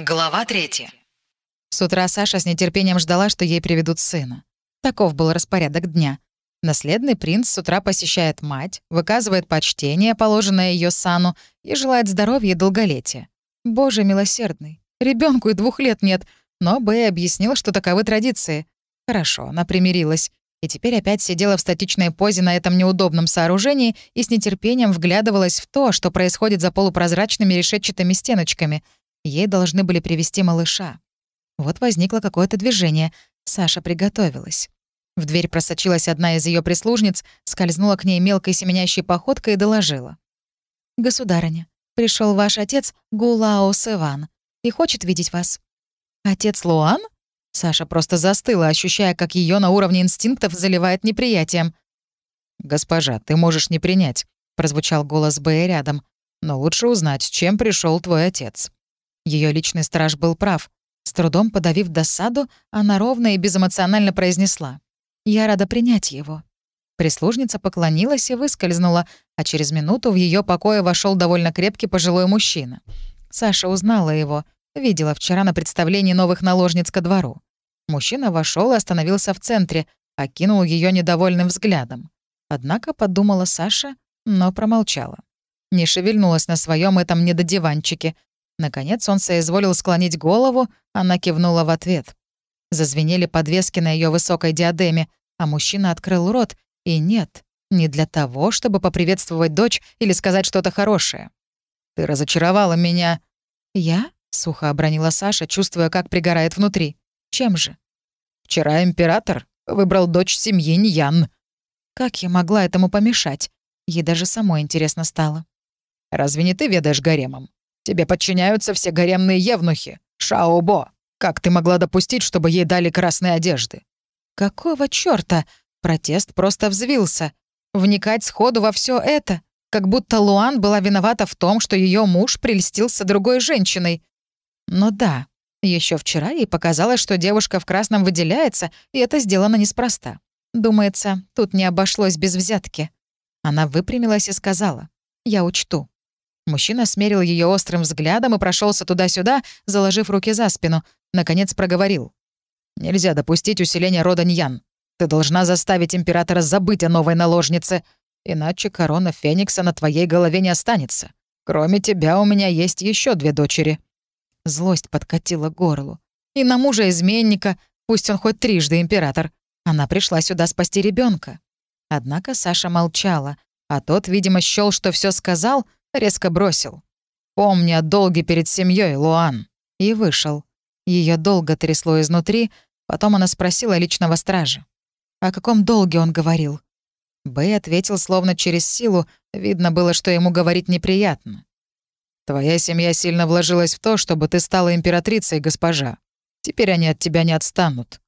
Глава третья. С утра Саша с нетерпением ждала, что ей приведут сына. Таков был распорядок дня. Наследный принц с утра посещает мать, выказывает почтение, положенное ее сану, и желает здоровья и долголетия. Боже милосердный. Ребенку и двух лет нет, но Бэй объяснил, что таковы традиции. Хорошо, она примирилась. И теперь опять сидела в статичной позе на этом неудобном сооружении и с нетерпением вглядывалась в то, что происходит за полупрозрачными решетчатыми стеночками — Ей должны были привести малыша. Вот возникло какое-то движение. Саша приготовилась. В дверь просочилась одна из ее прислужниц, скользнула к ней мелкой семенящей походкой и доложила. «Государыня, пришел ваш отец Гулао Севан и хочет видеть вас». «Отец Луан?» Саша просто застыла, ощущая, как ее на уровне инстинктов заливает неприятием. «Госпожа, ты можешь не принять», — прозвучал голос Бэя рядом. «Но лучше узнать, чем пришел твой отец». Ее личный страж был прав. С трудом подавив досаду, она ровно и безэмоционально произнесла. «Я рада принять его». Прислужница поклонилась и выскользнула, а через минуту в ее покое вошел довольно крепкий пожилой мужчина. Саша узнала его, видела вчера на представлении новых наложниц ко двору. Мужчина вошел и остановился в центре, окинул ее недовольным взглядом. Однако подумала Саша, но промолчала. Не шевельнулась на своем этом недодиванчике, Наконец он соизволил склонить голову, она кивнула в ответ. Зазвенели подвески на ее высокой диадеме, а мужчина открыл рот, и нет, не для того, чтобы поприветствовать дочь или сказать что-то хорошее. «Ты разочаровала меня». «Я?» — сухо обронила Саша, чувствуя, как пригорает внутри. «Чем же?» «Вчера император выбрал дочь семьи Ньян». Как я могла этому помешать? Ей даже самой интересно стало. «Разве не ты ведаешь гаремом? Тебе подчиняются все гаремные евнухи. Шаобо. Как ты могла допустить, чтобы ей дали красные одежды?» «Какого чёрта?» Протест просто взвился. Вникать сходу во все это, как будто Луан была виновата в том, что ее муж прельстился другой женщиной. Но да, еще вчера ей показалось, что девушка в красном выделяется, и это сделано неспроста. Думается, тут не обошлось без взятки. Она выпрямилась и сказала, «Я учту». Мужчина смерил ее острым взглядом и прошелся туда-сюда, заложив руки за спину. Наконец проговорил. «Нельзя допустить усиления рода Ньян. Ты должна заставить императора забыть о новой наложнице, иначе корона Феникса на твоей голове не останется. Кроме тебя у меня есть еще две дочери». Злость подкатила горлу. «И на мужа-изменника, пусть он хоть трижды император. Она пришла сюда спасти ребенка. Однако Саша молчала, а тот, видимо, счёл, что все сказал — резко бросил. «Помни о долге перед семьей, Луан». И вышел. Ее долго трясло изнутри, потом она спросила личного стража. О каком долге он говорил? Бэй ответил словно через силу, видно было, что ему говорить неприятно. «Твоя семья сильно вложилась в то, чтобы ты стала императрицей, госпожа. Теперь они от тебя не отстанут».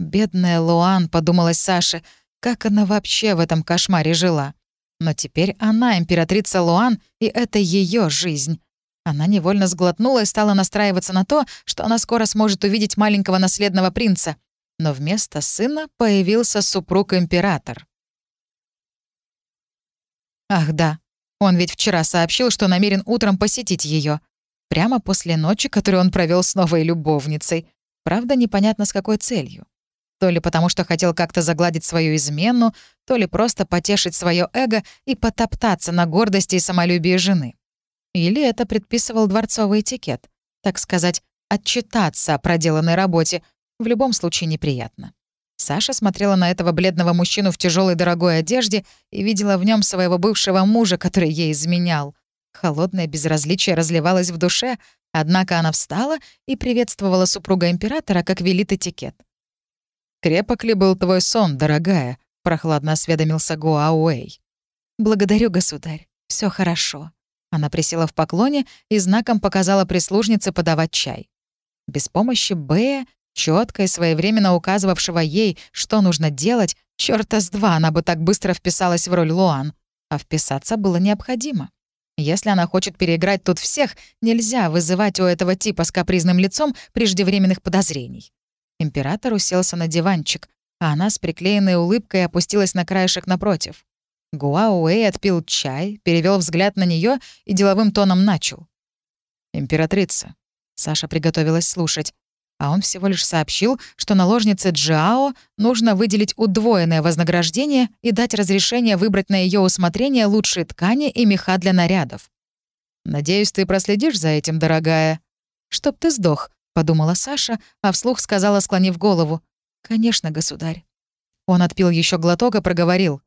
«Бедная Луан», — подумалась Саша, — как она вообще в этом кошмаре жила? Но теперь она императрица Луан, и это ее жизнь. Она невольно сглотнула и стала настраиваться на то, что она скоро сможет увидеть маленького наследного принца. Но вместо сына появился супруг-император. Ах да, он ведь вчера сообщил, что намерен утром посетить ее, Прямо после ночи, которую он провел с новой любовницей. Правда, непонятно с какой целью. То ли потому, что хотел как-то загладить свою измену, то ли просто потешить свое эго и потоптаться на гордости и самолюбии жены. Или это предписывал дворцовый этикет. Так сказать, отчитаться о проделанной работе. В любом случае неприятно. Саша смотрела на этого бледного мужчину в тяжелой дорогой одежде и видела в нем своего бывшего мужа, который ей изменял. Холодное безразличие разливалось в душе, однако она встала и приветствовала супруга императора, как велит этикет. «Крепок ли был твой сон, дорогая?» — прохладно осведомился Гуауэй. «Благодарю, государь. Все хорошо». Она присела в поклоне и знаком показала прислужнице подавать чай. Без помощи Бэя, четко и своевременно указывавшего ей, что нужно делать, чёрта с два она бы так быстро вписалась в роль Луан. А вписаться было необходимо. Если она хочет переиграть тут всех, нельзя вызывать у этого типа с капризным лицом преждевременных подозрений. Император уселся на диванчик, а она с приклеенной улыбкой опустилась на краешек напротив. Гуауэй отпил чай, перевел взгляд на нее и деловым тоном начал. «Императрица, Саша приготовилась слушать. А он всего лишь сообщил, что наложнице Джао нужно выделить удвоенное вознаграждение и дать разрешение выбрать на ее усмотрение лучшие ткани и меха для нарядов. «Надеюсь, ты проследишь за этим, дорогая?» «Чтоб ты сдох», — подумала Саша, а вслух сказала, склонив голову. «Конечно, государь». Он отпил еще глоток и проговорил.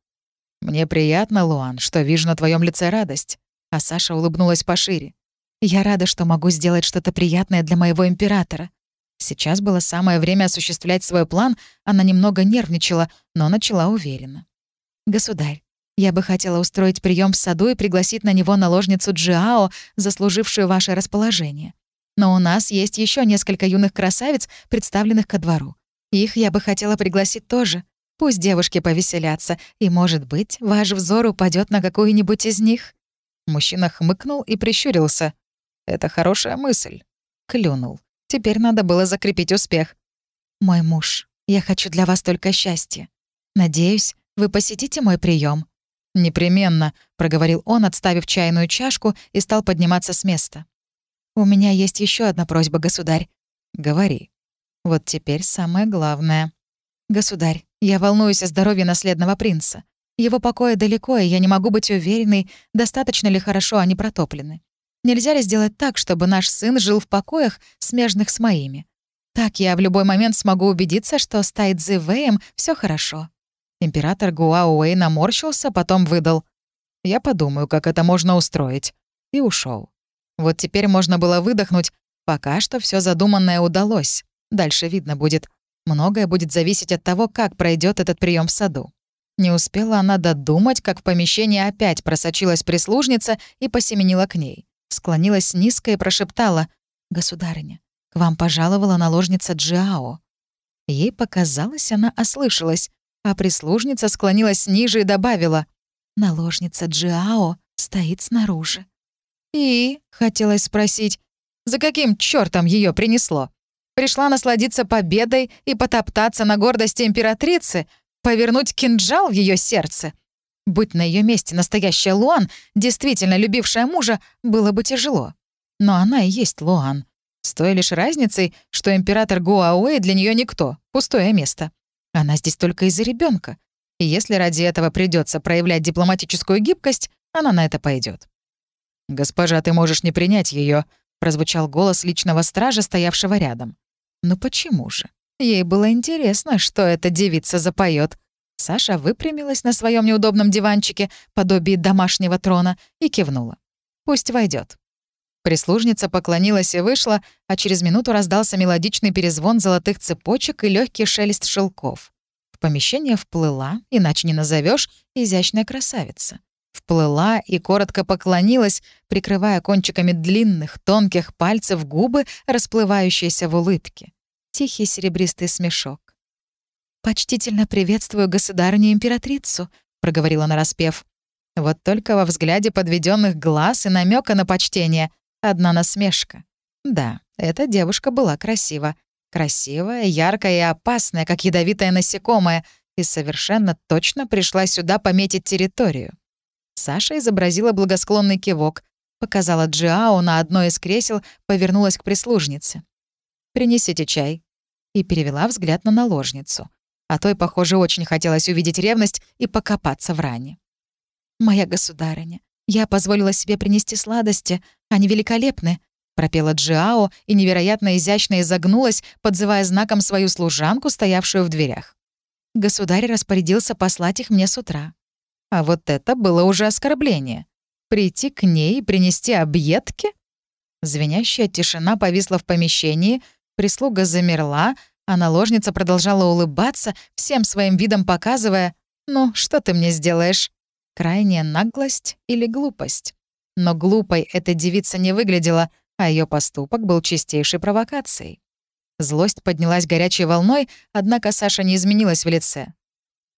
«Мне приятно, Луан, что вижу на твоем лице радость». А Саша улыбнулась пошире. «Я рада, что могу сделать что-то приятное для моего императора. Сейчас было самое время осуществлять свой план, она немного нервничала, но начала уверенно. «Государь, я бы хотела устроить прием в саду и пригласить на него наложницу Джиао, заслужившую ваше расположение. Но у нас есть еще несколько юных красавиц, представленных ко двору. Их я бы хотела пригласить тоже. Пусть девушки повеселятся, и, может быть, ваш взор упадет на какую-нибудь из них». Мужчина хмыкнул и прищурился. «Это хорошая мысль». Клюнул. Теперь надо было закрепить успех. «Мой муж, я хочу для вас только счастья. Надеюсь, вы посетите мой прием. «Непременно», — проговорил он, отставив чайную чашку и стал подниматься с места. «У меня есть еще одна просьба, государь». «Говори». «Вот теперь самое главное. Государь, я волнуюсь о здоровье наследного принца. Его покоя далеко, и я не могу быть уверенной, достаточно ли хорошо они протоплены. Нельзя ли сделать так, чтобы наш сын жил в покоях, смежных с моими? Так я в любой момент смогу убедиться, что с Тайдзи Вэем все хорошо». Император Гуауэй наморщился, потом выдал. «Я подумаю, как это можно устроить». И ушел. Вот теперь можно было выдохнуть. Пока что все задуманное удалось. Дальше видно будет. Многое будет зависеть от того, как пройдет этот прием в саду. Не успела она додумать, как в помещении опять просочилась прислужница и посеменила к ней склонилась низко и прошептала «Государыня, к вам пожаловала наложница Джиао». Ей показалось, она ослышалась, а прислужница склонилась ниже и добавила «Наложница Джиао стоит снаружи». «И?» — хотелось спросить, «За каким чёртом её принесло? Пришла насладиться победой и потоптаться на гордости императрицы, повернуть кинжал в её сердце?» Будь на ее месте настоящая Луан, действительно любившая мужа, было бы тяжело. Но она и есть Луан. С той лишь разницей, что император Гуауэй для нее никто, пустое место. Она здесь только из-за ребенка. И если ради этого придется проявлять дипломатическую гибкость, она на это пойдет. «Госпожа, ты можешь не принять ее, прозвучал голос личного стража, стоявшего рядом. «Ну почему же? Ей было интересно, что эта девица запоет. Саша выпрямилась на своем неудобном диванчике, подобие домашнего трона, и кивнула. «Пусть войдет. Прислужница поклонилась и вышла, а через минуту раздался мелодичный перезвон золотых цепочек и легкий шелест шелков. В помещение вплыла, иначе не назовешь, изящная красавица. Вплыла и коротко поклонилась, прикрывая кончиками длинных, тонких пальцев губы, расплывающиеся в улыбке. Тихий серебристый смешок. «Почтительно приветствую государыню-императрицу», — проговорила нараспев. Вот только во взгляде подведенных глаз и намека на почтение одна насмешка. Да, эта девушка была красива. Красивая, яркая и опасная, как ядовитое насекомое, и совершенно точно пришла сюда пометить территорию. Саша изобразила благосклонный кивок, показала Джиао на одно из кресел, повернулась к прислужнице. «Принесите чай». И перевела взгляд на наложницу а той, похоже, очень хотелось увидеть ревность и покопаться в ране. «Моя государыня, я позволила себе принести сладости, они великолепны», пропела Джиао и невероятно изящно изогнулась, подзывая знаком свою служанку, стоявшую в дверях. Государь распорядился послать их мне с утра. А вот это было уже оскорбление. Прийти к ней и принести объедки? Звенящая тишина повисла в помещении, прислуга замерла, а наложница продолжала улыбаться, всем своим видом показывая «Ну, что ты мне сделаешь?» Крайняя наглость или глупость? Но глупой эта девица не выглядела, а ее поступок был чистейшей провокацией. Злость поднялась горячей волной, однако Саша не изменилась в лице.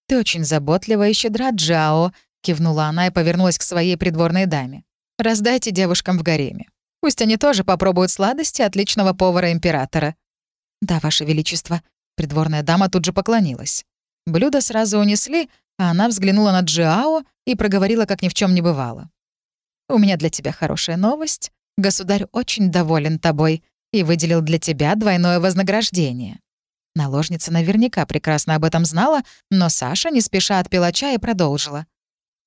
«Ты очень заботлива и щедра, Джао», — кивнула она и повернулась к своей придворной даме. «Раздайте девушкам в гареме. Пусть они тоже попробуют сладости отличного повара императора. «Да, Ваше Величество». Придворная дама тут же поклонилась. Блюдо сразу унесли, а она взглянула на Джиао и проговорила, как ни в чем не бывало. «У меня для тебя хорошая новость. Государь очень доволен тобой. и выделил для тебя двойное вознаграждение». Наложница наверняка прекрасно об этом знала, но Саша не спеша отпила чай и продолжила.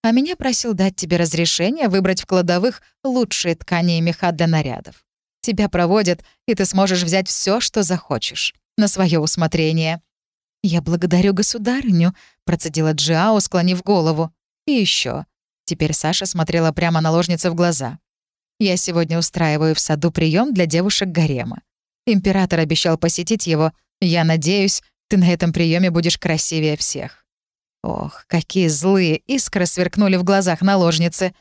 «А меня просил дать тебе разрешение выбрать в кладовых лучшие ткани и меха для нарядов. Тебя проводят, и ты сможешь взять все, что захочешь, на свое усмотрение». «Я благодарю государыню», — процедила Джиао, склонив голову. «И еще. Теперь Саша смотрела прямо наложнице в глаза. «Я сегодня устраиваю в саду прием для девушек гарема. Император обещал посетить его. Я надеюсь, ты на этом приеме будешь красивее всех». Ох, какие злые искры сверкнули в глазах наложницы.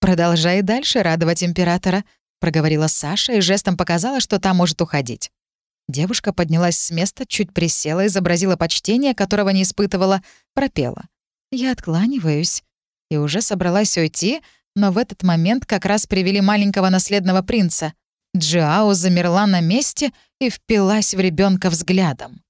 «Продолжай дальше радовать императора», — проговорила Саша и жестом показала, что та может уходить. Девушка поднялась с места, чуть присела, изобразила почтение, которого не испытывала, пропела. «Я откланиваюсь». И уже собралась уйти, но в этот момент как раз привели маленького наследного принца. Джиао замерла на месте и впилась в ребенка взглядом.